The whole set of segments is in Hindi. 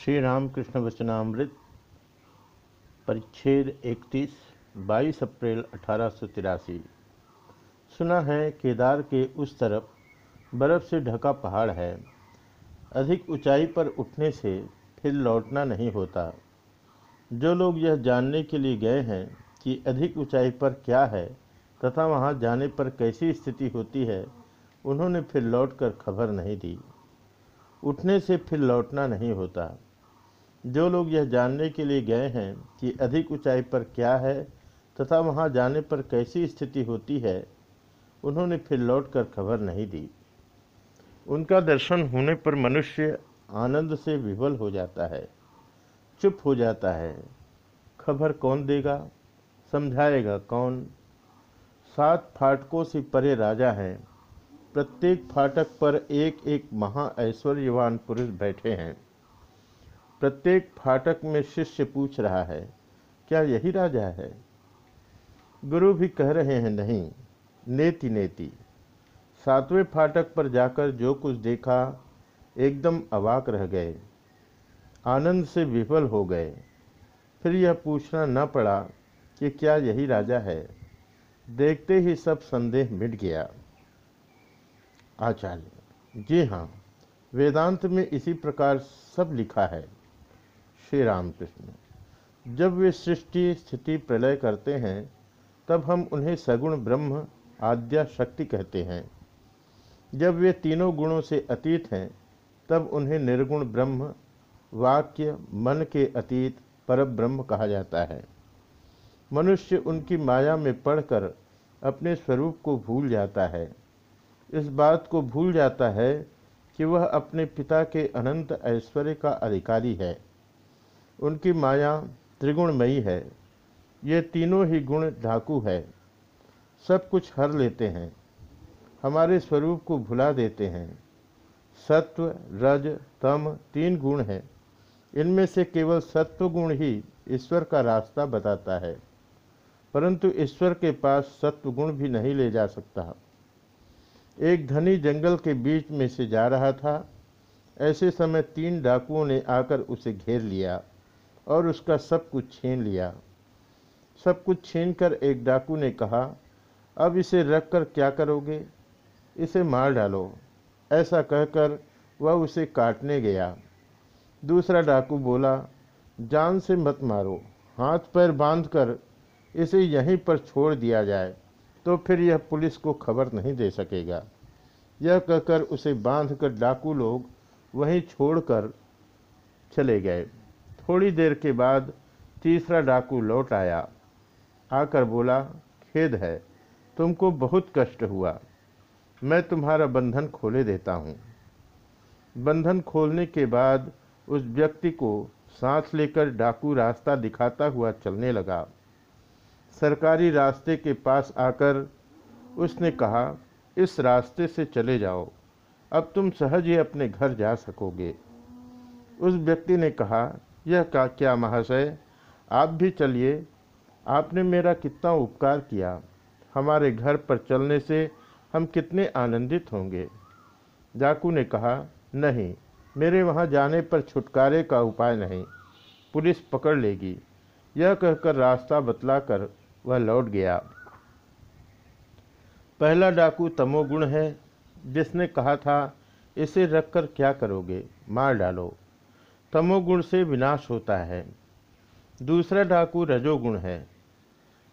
श्री रामकृष्ण वचनामृत परिच्छेद 31 22 अप्रैल अठारह सौ तिरासी। सुना है केदार के उस तरफ़ बर्फ़ से ढका पहाड़ है। अधिक ऊंचाई पर उठने से फिर लौटना नहीं होता। जो लोग यह जानने के लिए गए हैं कि अधिक ऊंचाई पर क्या है तथा वहाँ जाने पर कैसी स्थिति होती है, उन्होंने फिर लौटकर खबर नहीं दी। उठने से फिर लौटना नहीं होता। जो लोग यह जानने के लिए गए हैं कि अधिक ऊंचाई पर क्या है तथा वहाँ जाने पर कैसी स्थिति होती है, उन्होंने फिर लौटकर खबर नहीं दी। उनका दर्शन होने पर मनुष्य आनंद से विवल हो जाता है, चुप हो जाता है। खबर कौन देगा? समझाएगा कौन? सात फाटकों से परे राजा हैं। प्रत्येक फाटक पर एक एक महा ऐश्वर्यवान पुरुष बैठे हैं। प्रत्येक फाटक में शिष्य पूछ रहा है, क्या यही राजा है? गुरु भी कह रहे हैं, नहीं, नेति नेति। सातवें फाटक पर जाकर जो कुछ देखा, एकदम अवाक रह गए। आनंद से विफल हो गए। फिर यह पूछना न पड़ा कि क्या यही राजा है। देखते ही सब संदेह मिट गया। आचार्य, जी हाँ वेदांत में इसी प्रकार सब लिखा है। श्री रामकृष्ण जब वे सृष्टि, स्थिति, प्रलय करते हैं, तब हम उन्हें सगुण ब्रह्म, आद्या शक्ति कहते हैं। जब वे तीनों गुणों से अतीत हैं, तब उन्हें निर्गुण ब्रह्म, वाक्य, मन के अतीत पर ब्रह्म कहा जाता है। मनुष्य उनकी माया में पढ़कर अपने स्वरूप को भूल जाता है। इस बात को भूल जाता है कि वह अपने पिता के अनंत ऐश्वर्य का अधिकारी है। उनकी माया त्रिगुणमयी है। ये तीनों ही गुण ढाकू है। सब कुछ हर लेते हैं। हमारे स्वरूप को भुला देते हैं। सत्व, रज, तम तीन गुण हैं। इनमें से केवल सत्व गुण ही ईश्वर का रास्ता बताता है। परंतु ईश्वर के पास सत्व गुण भी नहीं ले जा सकता। एक धनी जंगल के बीच में से जा रहा था। ऐसे समय तीन डाकुओं ने आकर उसे घेर लिया। और उसका सब कुछ छीन लिया। सब कुछ छीन कर एक डाकू ने कहा, अब इसे रख कर क्या करोगे? इसे मार डालो। ऐसा कहकर वह उसे काटने गया। दूसरा डाकू बोला, जान से मत मारो, हाथ पैर बांधकर इसे यहीं पर छोड़ दिया जाए तो फिर यह पुलिस को खबर नहीं दे सकेगा। यह कहकर उसे बांधकर डाकू लोग वहीं छोड़कर चले गए। थोड़ी देर के बाद तीसरा डाकू लौट आया। आकर बोला, खेद है, तुमको बहुत कष्ट हुआ। मैं तुम्हारा बंधन खोले देता हूँ। बंधन खोलने के बाद उस व्यक्ति को सांस लेकर डाकू रास्ता दिखाता हुआ चलने लगा। सरकारी रास्ते के पास आकर उसने कहा, इस रास्ते से चले जाओ। अब तुम सहज ही अपने घर जा सकोगे। उस व्यक्ति ने कहा यह का क्या महाशय आप भी चलिए। आपने मेरा कितना उपकार किया। हमारे घर पर चलने से हम कितने आनंदित होंगे। जाकू ने कहा, नहीं, मेरे वहाँ जाने पर छुटकारे का उपाय नहीं। पुलिस पकड़ लेगी। यह कहकर रास्ता बतलाकर वह लौट गया। पहला डाकू तमोगुण है। जिसने कहा था, इसे रखकर क्या करोगे? मार डालो। तमोगुण से विनाश होता है। दूसरा डाकू रजोगुण है।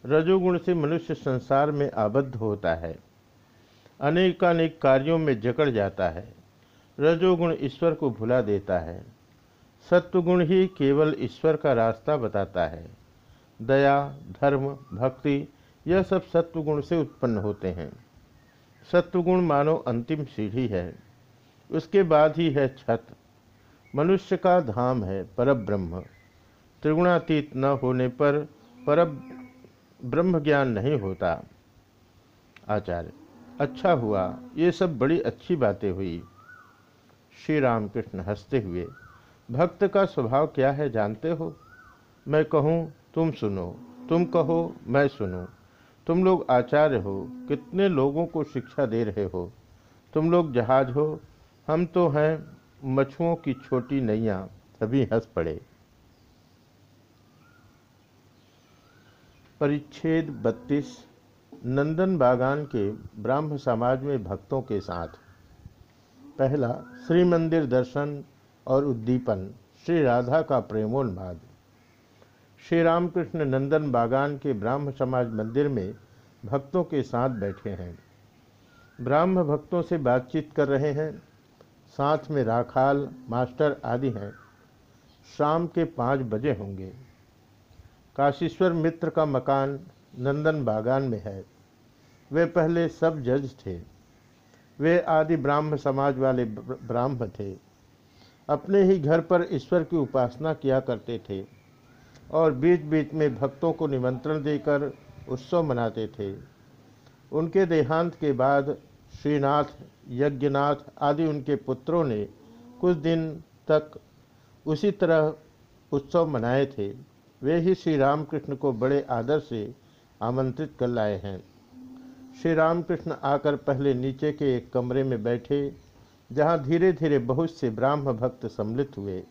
रजोगुण से मनुष्य संसार में आबद्ध होता है। अनेकानेक कार्यों में जकड़ जाता है। रजोगुण ईश्वर को भुला देता है। सत्वगुण ही केवल ईश्वर का रास्ता बताता है। दया, धर्म, भक्ति, यह सब सत्वगुण से उत्पन्न होते हैं। सत्वगुण मानो अंतिम सीढ़ी है। उसके बाद ही है छत। मनुष्य का धाम है पर ब्रह्म त्रिगुणातीत न होने पर पर ब्रह्म ज्ञान नहीं होता। आचार्य अच्छा हुआ, ये सब बड़ी अच्छी बातें हुई। श्री रामकृष्ण हँसते हुए, भक्त का स्वभाव क्या है जानते हो? मैं कहूँ, तुम सुनो, तुम कहो, मैं सुनूं। तुम लोग आचार्य हो, कितने लोगों को शिक्षा दे रहे हो? तुम लोग जहाज़ हो, हम तो हैं मछुओं की छोटी नैया सभी हंस पड़े। परिच्छेद बत्तीस, नंदन बागान के ब्राह्म समाज में भक्तों के साथ। पहला श्री मंदिर दर्शन और उद्दीपन, श्री राधा का प्रेमोन्माद। श्री रामकृष्ण नंदन बागान के ब्राह्म समाज मंदिर में भक्तों के साथ बैठे हैं। ब्राह्म भक्तों से बातचीत कर रहे हैं। साथ में राखाल, मास्टर आदि हैं। शाम के पाँच बजे होंगे। काशीश्वर मित्र का मकान नंदन बागान में है। वे पहले सब जज थे। वे आदि ब्राह्म समाज वाले ब्राह्म थे। अपने ही घर पर ईश्वर की उपासना किया करते थे और बीच बीच में भक्तों को निमंत्रण देकर उत्सव मनाते थे। उनके देहांत के बाद श्रीनाथ, यज्ञनाथ आदि उनके पुत्रों ने कुछ दिन तक उसी तरह उत्सव मनाए थे। वे ही श्री रामकृष्ण को बड़े आदर से आमंत्रित कर लाए हैं। श्री रामकृष्ण आकर पहले नीचे के एक कमरे में बैठे, जहाँ धीरे धीरे बहुत से ब्राह्म भक्त सम्मिलित हुए।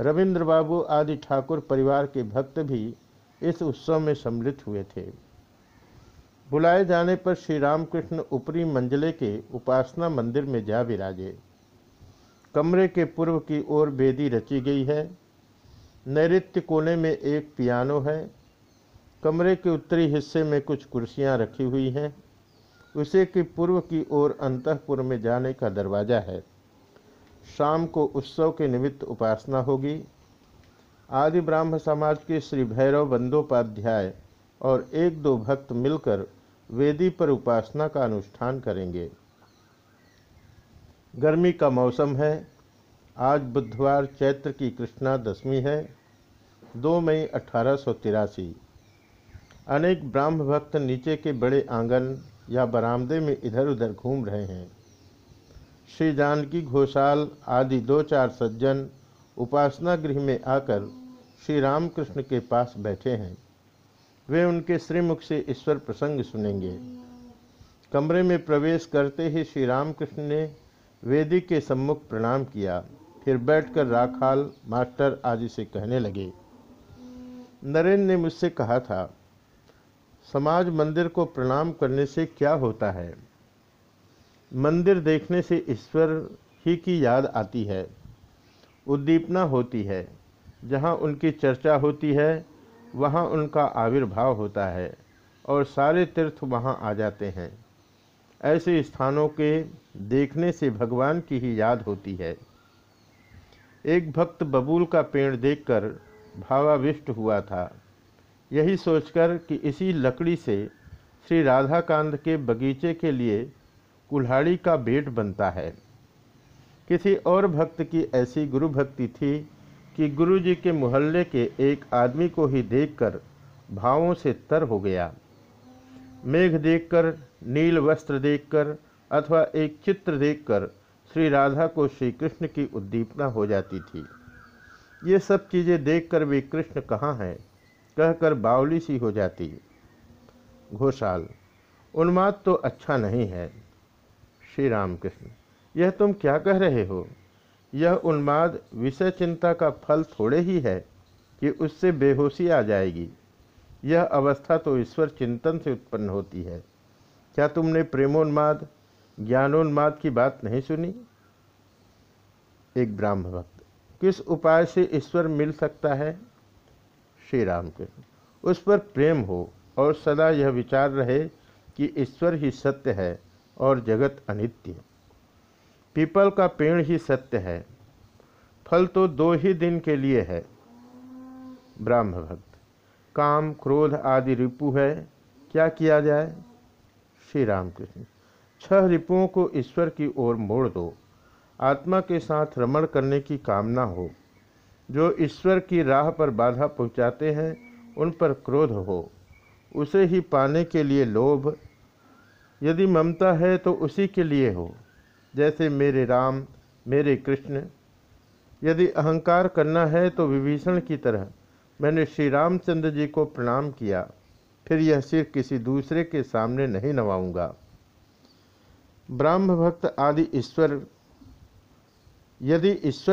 रविंद्र बाबू आदि ठाकुर परिवार के भक्त भी इस उत्सव में सम्मिलित हुए थे। बुलाए जाने पर श्री रामकृष्ण ऊपरी मंजिले के उपासना मंदिर में जा विराजे। कमरे के पूर्व की ओर बेदी रची गई है। नैत्य कोने में एक पियानो है। कमरे के उत्तरी हिस्से में कुछ कुर्सियाँ रखी हुई हैं। उसे की पूर्व की ओर अंतपुर में जाने का दरवाज़ा है। शाम को उत्सव के निमित्त उपासना होगी। आदि ब्राह्म समाज के श्री भैरव बंदोपाध्याय और एक दो भक्त मिलकर वेदी पर उपासना का अनुष्ठान करेंगे। गर्मी का मौसम है। आज बुधवार चैत्र की कृष्णा दशमी है। दो मई अठारह सौ तिरासी। अनेक ब्राह्म भक्त नीचे के बड़े आँगन या बरामदे में इधर उधर घूम रहे हैं। श्री जानकी घोषाल आदि दो चार सज्जन उपासना गृह में आकर श्री रामकृष्ण के पास बैठे हैं। वे उनके श्रीमुख से ईश्वर प्रसंग सुनेंगे। कमरे में प्रवेश करते ही श्री रामकृष्ण ने वेदी के सम्मुख प्रणाम किया। फिर बैठकर राखाल मास्टर आदि से कहने लगे नरेंद्र ने मुझसे कहा था, समाज मंदिर को प्रणाम करने से क्या होता है? मंदिर देखने से ईश्वर ही की याद आती है, उद्दीपना होती है, जहाँ उनकी चर्चा होती है वहाँ उनका आविर्भाव होता है और सारे तीर्थ वहाँ आ जाते हैं। ऐसे स्थानों के देखने से भगवान की ही याद होती है। एक भक्त बबूल का पेड़ देखकर भावाविष्ट हुआ था। यही सोचकर कि इसी लकड़ी से श्री राधाकांत के बगीचे के लिए कुल्हाड़ी का बेट बनता है। किसी और भक्त की ऐसी गुरु भक्ति थी कि गुरु जी के मोहल्ले के एक आदमी को ही देखकर भावों से तर हो गया। मेघ देखकर, नील वस्त्र देखकर, अथवा एक चित्र देखकर श्री राधा को श्री कृष्ण की उद्दीपना हो जाती थी। ये सब चीज़ें देखकर वे कृष्ण कहाँ हैं? कहकर बावली सी हो जाती। घोषाल, उन्माद तो अच्छा नहीं है। श्री राम कृष्ण यह तुम क्या कह रहे हो? यह उन्माद विषय चिंता का फल थोड़े ही है कि उससे बेहोशी आ जाएगी। यह अवस्था तो ईश्वर चिंतन से उत्पन्न होती है। क्या तुमने प्रेमोन्माद, ज्ञानोन्माद की बात नहीं सुनी? एक ब्राह्म भक्त, किस उपाय से ईश्वर मिल सकता है? श्री राम के उस पर प्रेम हो और सदा यह विचार रहे कि ईश्वर ही सत्य है और जगत अनित्य। पीपल का पेड़ ही सत्य है। फल तो दो ही दिन के लिए है। ब्राह्म भक्त, काम, क्रोध आदि रिपु है। क्या किया जाए? श्री रामकृष्ण छह रिपुओं को ईश्वर की ओर मोड़ दो। आत्मा के साथ रमण करने की कामना हो। जो ईश्वर की राह पर बाधा पहुंचाते हैं, उन पर क्रोध हो। उसे ही पाने के लिए लोभ। यदि ममता है तो उसी के लिए हो। जैसे मेरे राम, मेरे कृष्ण। यदि अहंकार करना है तो विभीषण की तरह मैंने श्री रामचंद्र जी को प्रणाम किया, फिर यह सिर किसी दूसरे के सामने नहीं नवाऊँगा। ब्राह्म भक्त आदि ईश्वर, यदि ईश्वर